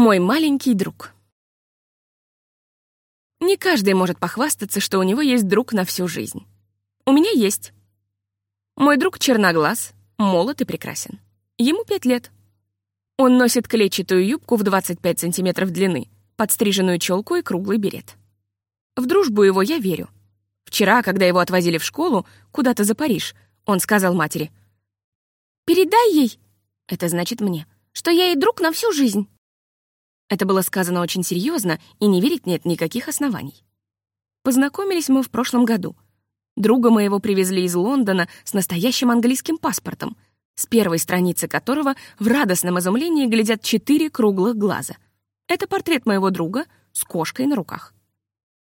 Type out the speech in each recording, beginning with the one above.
Мой маленький друг. Не каждый может похвастаться, что у него есть друг на всю жизнь. У меня есть. Мой друг черноглаз, молод и прекрасен. Ему пять лет. Он носит клетчатую юбку в 25 сантиметров длины, подстриженную челку и круглый берет. В дружбу его я верю. Вчера, когда его отвозили в школу, куда-то за Париж, он сказал матери, «Передай ей, это значит мне, что я ей друг на всю жизнь». Это было сказано очень серьезно, и не верить нет никаких оснований. Познакомились мы в прошлом году. Друга моего привезли из Лондона с настоящим английским паспортом, с первой страницы которого в радостном изумлении глядят четыре круглых глаза. Это портрет моего друга с кошкой на руках.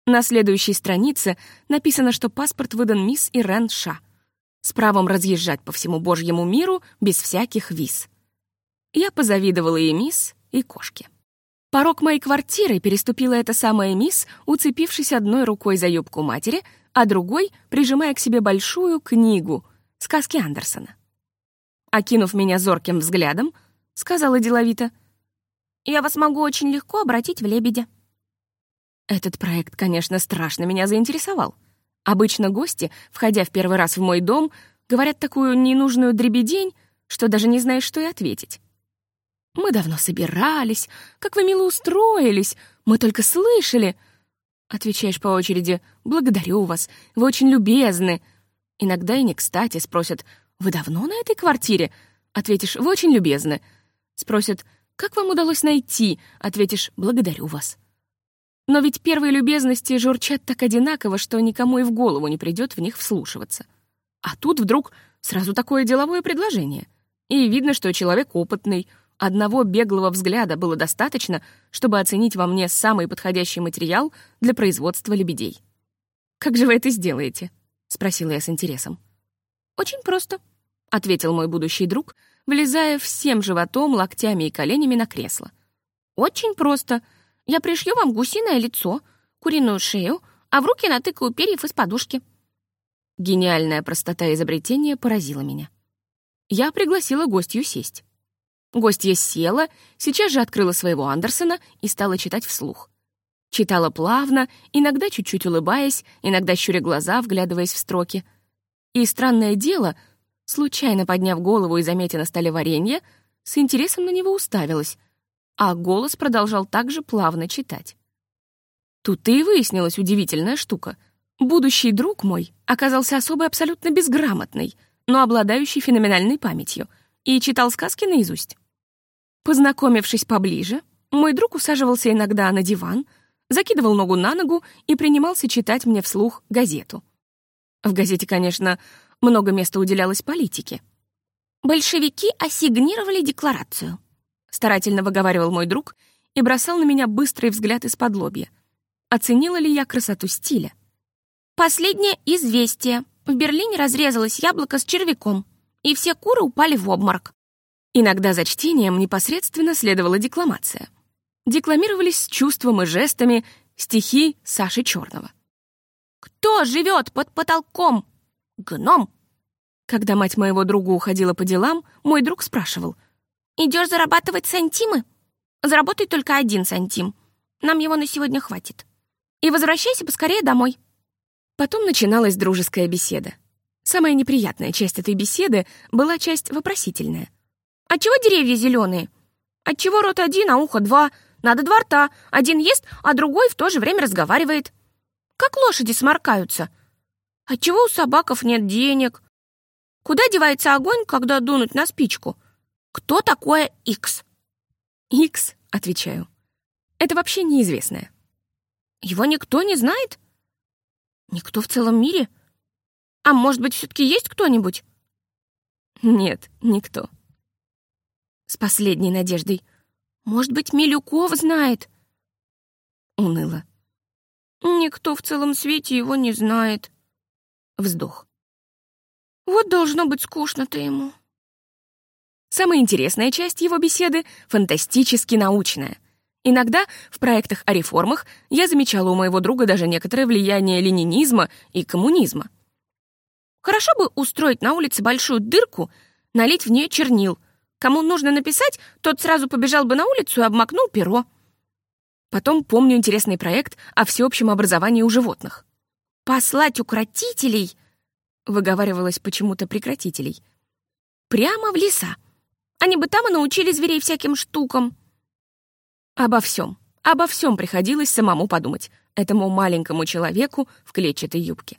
На следующей странице написано, что паспорт выдан мисс Ирен Ша с правом разъезжать по всему Божьему миру без всяких виз. Я позавидовала и мисс, и кошке. Порог моей квартиры переступила эта самая мисс, уцепившись одной рукой за юбку матери, а другой прижимая к себе большую книгу «Сказки Андерсона». Окинув меня зорким взглядом, сказала деловито, «Я вас могу очень легко обратить в лебедя». Этот проект, конечно, страшно меня заинтересовал. Обычно гости, входя в первый раз в мой дом, говорят такую ненужную дребедень, что даже не знаешь, что и ответить. Мы давно собирались. Как вы мило устроились. Мы только слышали. Отвечаешь по очереди «Благодарю вас, вы очень любезны». Иногда и не кстати спросят «Вы давно на этой квартире?» Ответишь «Вы очень любезны». Спросят «Как вам удалось найти?» Ответишь «Благодарю вас». Но ведь первые любезности журчат так одинаково, что никому и в голову не придет в них вслушиваться. А тут вдруг сразу такое деловое предложение. И видно, что человек опытный — Одного беглого взгляда было достаточно, чтобы оценить во мне самый подходящий материал для производства лебедей. «Как же вы это сделаете?» — спросила я с интересом. «Очень просто», — ответил мой будущий друг, влезая всем животом, локтями и коленями на кресло. «Очень просто. Я пришью вам гусиное лицо, куриную шею, а в руки натыкаю перьев из подушки». Гениальная простота изобретения поразила меня. Я пригласила гостью сесть. Гостья села, сейчас же открыла своего Андерсона и стала читать вслух. Читала плавно, иногда чуть-чуть улыбаясь, иногда щуря глаза, вглядываясь в строки. И странное дело, случайно подняв голову и заметя на столе варенье, с интересом на него уставилась, а голос продолжал также плавно читать. Тут-то и выяснилась удивительная штука. Будущий друг мой оказался особо абсолютно безграмотный, но обладающий феноменальной памятью, и читал сказки наизусть. Познакомившись поближе, мой друг усаживался иногда на диван, закидывал ногу на ногу и принимался читать мне вслух газету. В газете, конечно, много места уделялось политике. «Большевики ассигнировали декларацию», — старательно выговаривал мой друг и бросал на меня быстрый взгляд из-под лобья. Оценила ли я красоту стиля? «Последнее известие. В Берлине разрезалось яблоко с червяком, и все куры упали в обморок. Иногда за чтением непосредственно следовала декламация. Декламировались с чувством и жестами стихи Саши Черного. «Кто живет под потолком? Гном!» Когда мать моего друга уходила по делам, мой друг спрашивал. «Идешь зарабатывать сантимы? Заработай только один сантим. Нам его на сегодня хватит. И возвращайся поскорее домой». Потом начиналась дружеская беседа. Самая неприятная часть этой беседы была часть вопросительная. Отчего деревья зеленые? Отчего рот один, а ухо два? Надо два рта. Один ест, а другой в то же время разговаривает. Как лошади сморкаются? Отчего у собаков нет денег? Куда девается огонь, когда дунуть на спичку? Кто такое Икс? Икс, отвечаю. Это вообще неизвестное. Его никто не знает? Никто в целом мире? А может быть, все-таки есть кто-нибудь? Нет, никто с последней надеждой. «Может быть, Милюков знает?» Уныло. «Никто в целом свете его не знает». Вздох. «Вот должно быть скучно-то ему». Самая интересная часть его беседы — фантастически научная. Иногда в проектах о реформах я замечала у моего друга даже некоторое влияние ленинизма и коммунизма. Хорошо бы устроить на улице большую дырку, налить в нее чернил, Кому нужно написать, тот сразу побежал бы на улицу и обмакнул перо. Потом помню интересный проект о всеобщем образовании у животных. «Послать укротителей», — выговаривалось почему-то прекратителей, «прямо в леса. Они бы там и научили зверей всяким штукам». Обо всем, обо всем приходилось самому подумать, этому маленькому человеку в клетчатой юбке.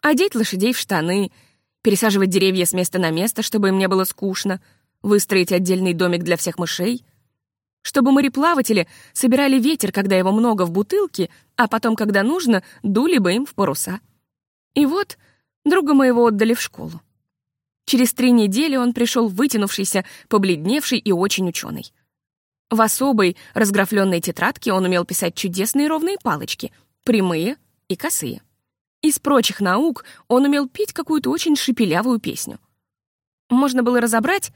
Одеть лошадей в штаны, пересаживать деревья с места на место, чтобы им не было скучно, выстроить отдельный домик для всех мышей, чтобы мореплаватели собирали ветер, когда его много в бутылке, а потом, когда нужно, дули бы им в паруса. И вот друга моего отдали в школу. Через три недели он пришел вытянувшийся, побледневший и очень ученый. В особой, разграфленной тетрадке он умел писать чудесные ровные палочки, прямые и косые. Из прочих наук он умел петь какую-то очень шепелявую песню. Можно было разобрать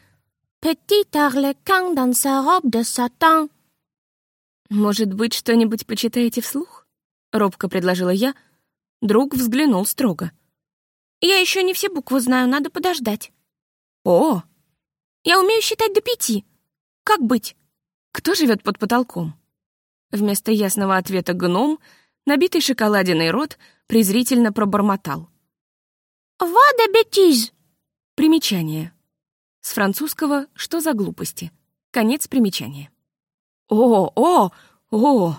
«Petit arlequin dans sa robe de satin». «Может быть, что-нибудь почитаете вслух?» — робко предложила я. Друг взглянул строго. «Я еще не все буквы знаю, надо подождать». «О!» «Я умею считать до пяти. Как быть?» Кто живет под потолком? Вместо ясного ответа гном, набитый шоколадиной рот, презрительно пробормотал. «Вада бетиз!» Примечание. С французского «что за глупости?» Конец примечания. «О, о, о!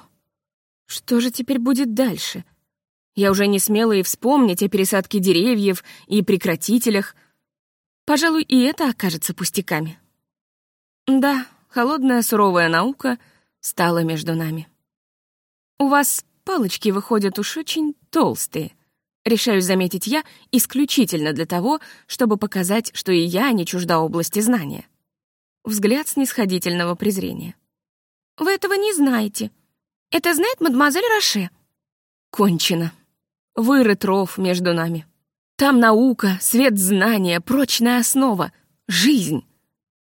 Что же теперь будет дальше?» Я уже не смела и вспомнить о пересадке деревьев и прекратителях. Пожалуй, и это окажется пустяками. Да, холодная суровая наука стала между нами. «У вас палочки выходят уж очень толстые», решаюсь заметить я исключительно для того, чтобы показать, что и я не чужда области знания. Взгляд снисходительного презрения. «Вы этого не знаете. Это знает мадемуазель Роше». «Кончено. Вырыт ров между нами. Там наука, свет знания, прочная основа, жизнь.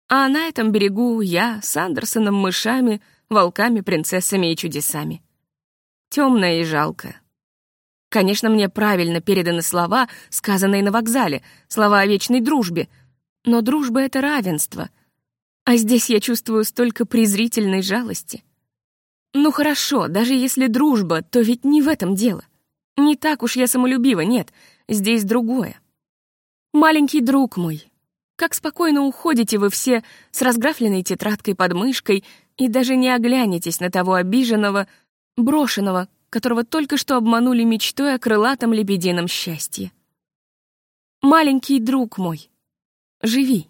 А на этом берегу я с Андерсоном мышами, волками, принцессами и чудесами. Темная и жалкая. Конечно, мне правильно переданы слова, сказанные на вокзале, слова о вечной дружбе. Но дружба — это равенство. А здесь я чувствую столько презрительной жалости. Ну хорошо, даже если дружба, то ведь не в этом дело. Не так уж я самолюбива, нет, здесь другое. Маленький друг мой, как спокойно уходите вы все с разграфленной тетрадкой под мышкой и даже не оглянетесь на того обиженного, брошенного, которого только что обманули мечтой о крылатом лебедином счастье. Маленький друг мой, живи.